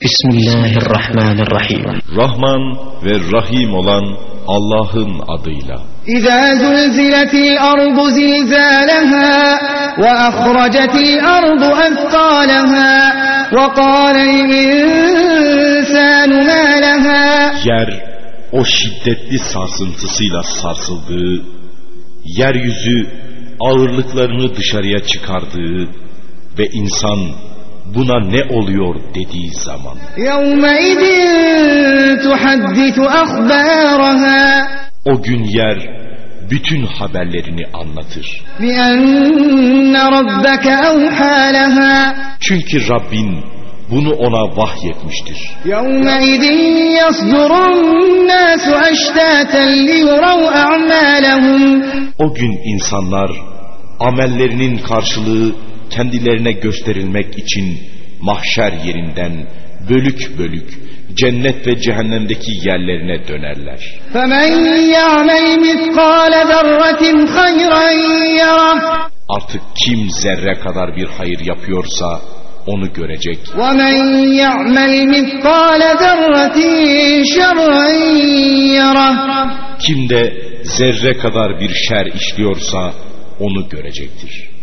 Bismillahirrahmanirrahim. Rahman ve Rahim olan Allah'ın adıyla. İzâ zulziletil ardu zilzâlehâ ve ahracetil ardu efkâlehâ ve kâlel insânu mâ Yer o şiddetli sarsıntısıyla sarsıldığı, yeryüzü ağırlıklarını dışarıya çıkardığı ve insan buna ne oluyor dediği zaman. O gün yer bütün haberlerini anlatır. Çünkü Rabbin bunu ona vahyetmiştir. O gün insanlar amellerinin karşılığı kendilerine gösterilmek için mahşer yerinden bölük bölük cennet ve cehennemdeki yerlerine dönerler. Artık kim zerre kadar bir hayır yapıyorsa onu görecek. Kim de zerre kadar bir şer işliyorsa onu görecektir.